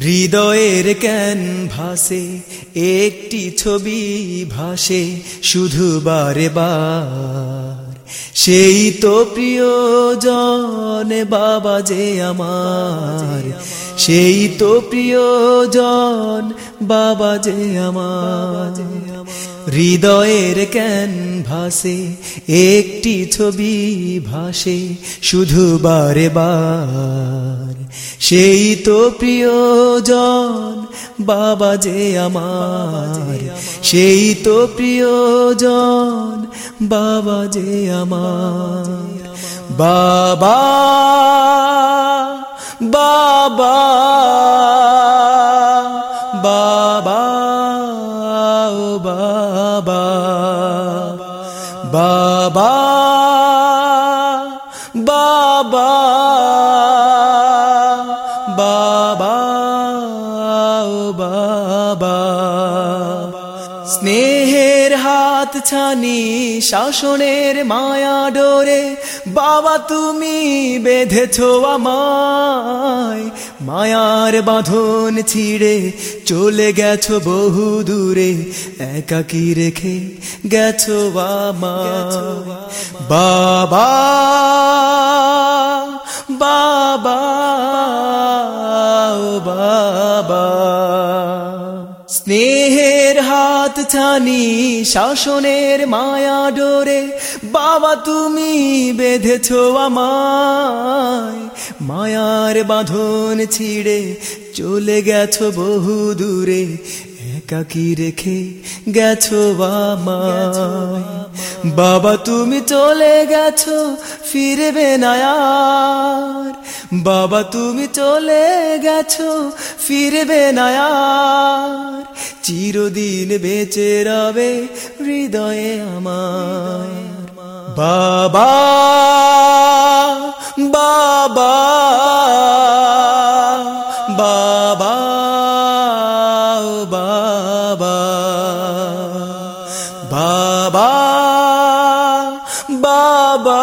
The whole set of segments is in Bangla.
হৃদয়ের ক্যান ভাসে একটি ছবি ভাসে শুধু বারে বার সেই তো প্রিয় জন বাবা যে আমার। সেই তো প্রিয় জন বাবা যে আমার। হৃদয়ের ক্যান ভাসে একটি ছবি ভাসে শুধু বারে বার। সেই তো প্রিয়জন, বাবা যে আমার। সেই তো প্রিয়জন, বাবা যে আমার। বাবা বাবা। বাবা বাবা বাবা ও বাবা হাত ছানি শাসনের মায়া ডোরে, বাবা তুমি বেঁধেছ আমায়। মায়ার বাঁধন ছিঁড়ে চলে গেছো বহু দূরে, একাকি রেখে গেছো আমায়। বাবা বাবা হাত ছানি শাসনের মায়া ডোরে, বাবা তুমি বেঁধেছ আমায়। মায়ার বাঁধন ছিঁড়ে চলে গেছো বহু দূরে, একাকি রেখে গেছো আমায়। বাবা তুমি চলে গেছো, ফিরবে না বাবা তুমি চলে গেছো, ফিরবে না চিরদিন বেঁচে রবে হৃদয়ে আমার বাবা বাবা বাবা বাবা বাবা বাবা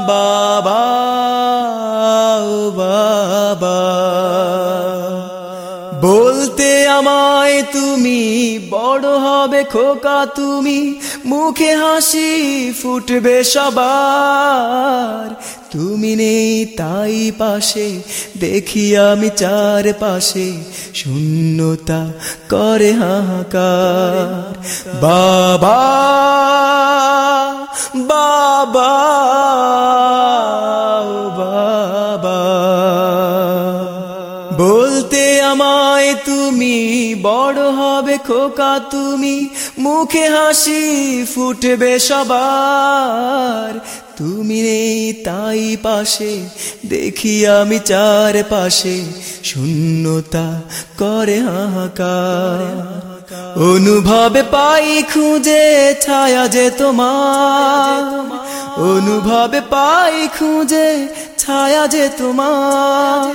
বাবা আমায় তুমি, বড় হবে খোকা তুমি, মুখে হাসি ফুটবে সবার। তুমি নেই তাই পাশে, দেখি আমি চার পাশে শূন্যতা করে হাহাকার। বাবা! বলতে আমায় তুমি বড় হবে, খোকা তুমি। মুখে হাসি ফুটবে সবার। তুমি নেই তাই পাশে, দেখি আমি চার পাশে শূন্যতা করে হাহাকার। অনুভবে পাই খুঁজে, ছায়া যে তোমার। অনুভবে পাই খুঁজে ছায়া যে তোমার,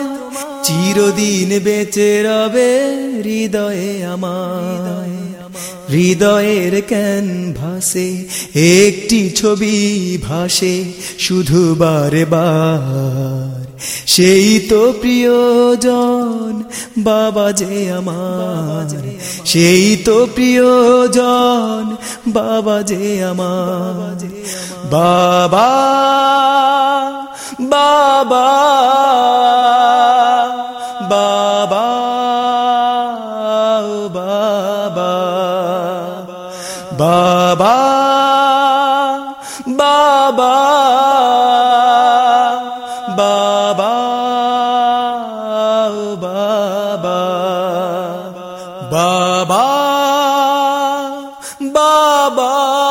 চিরদিন বেঁচে রবে হৃদয়ে আমার। হৃদয়ের ক্যান ভাসে একটি ছবি ভাসে শুধু বারে বার সেই তো প্রিয়জন বাবা যে আমার। সেই তো প্রিয়জন বাবা যে আমার। বাবা বাবা বাবা ও বাবা বাবা বাবা বাবা ও বাবা বাবা বাবা বাবা